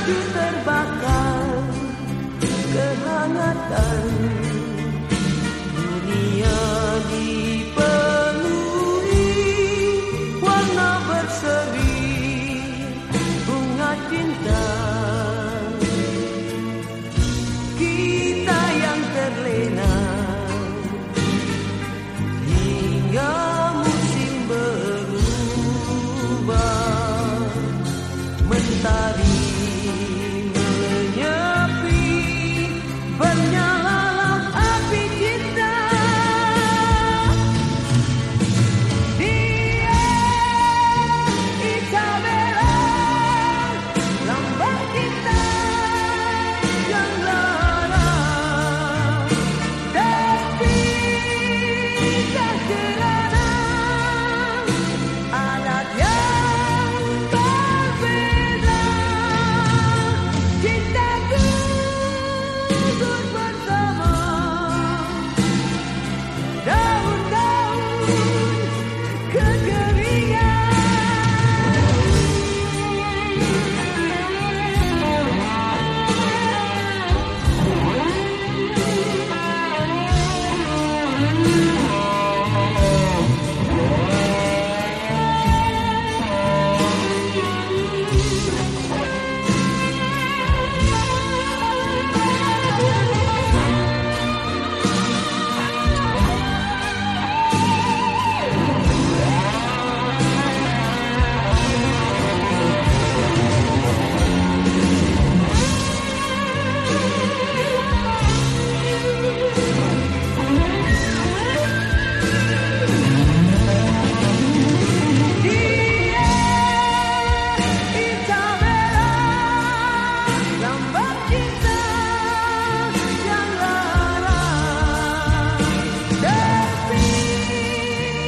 hati terbakar kehangatan dunia dipenuhi warna berseri bunga cinta.